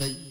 that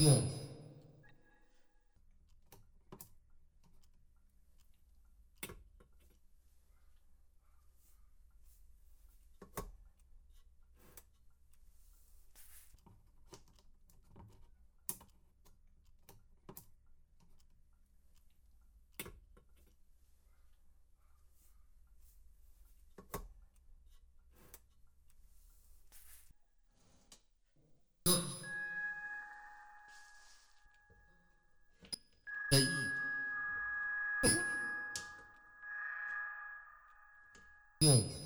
Yeah. Um.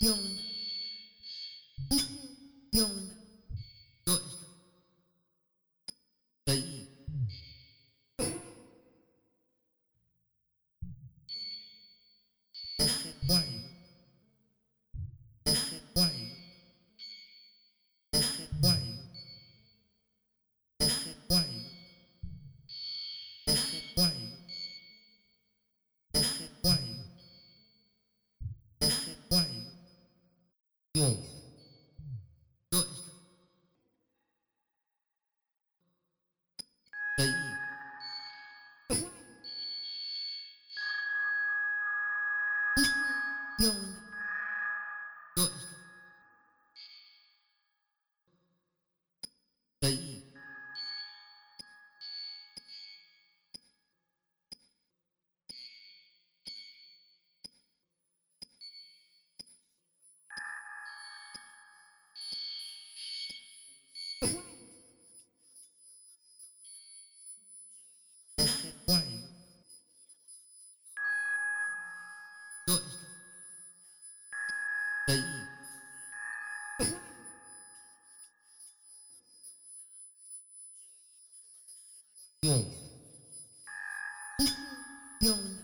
Um. Um, e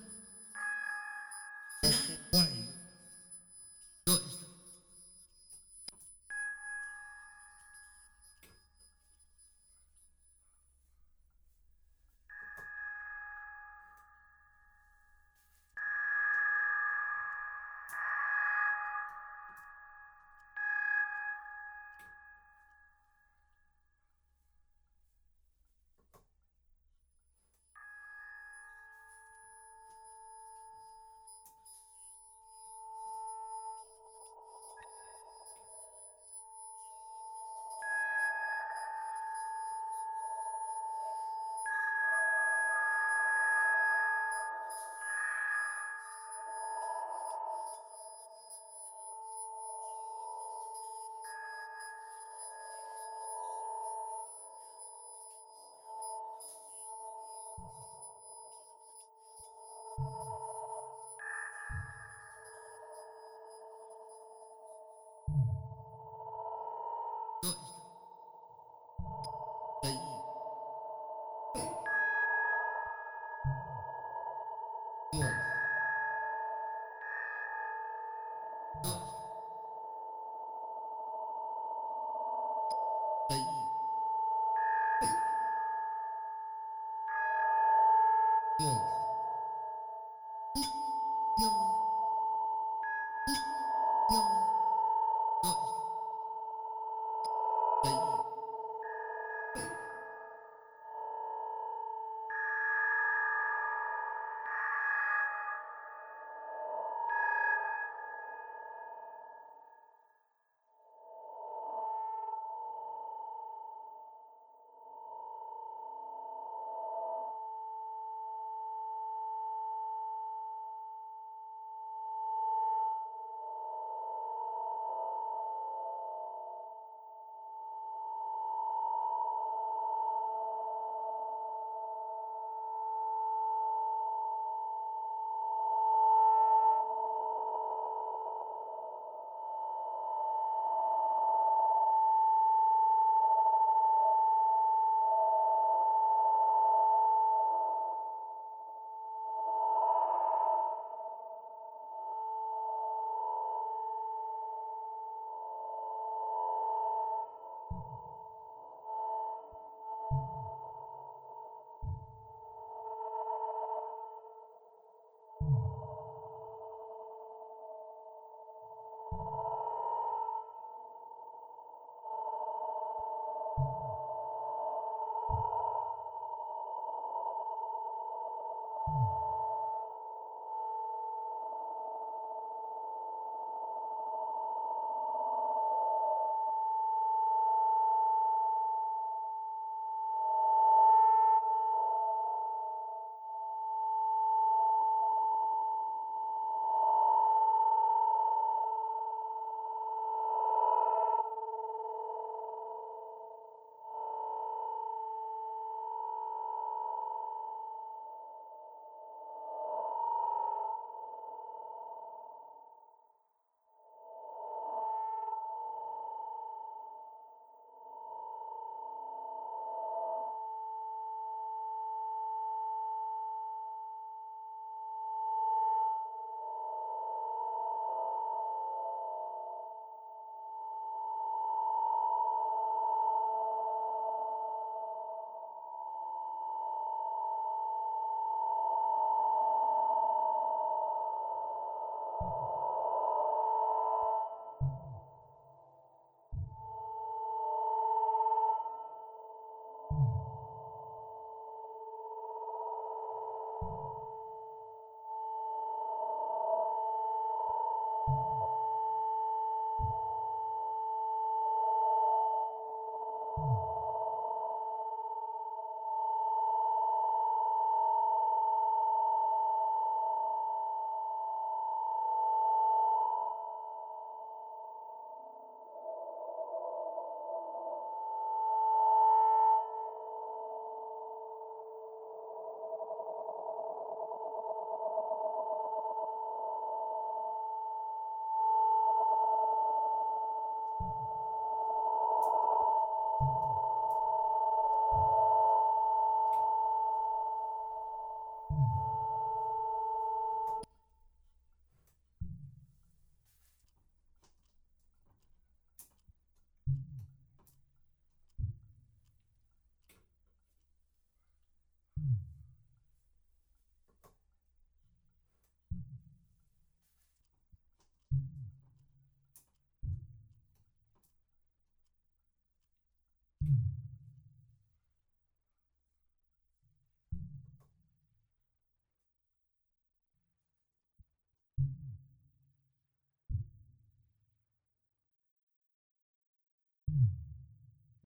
Mm.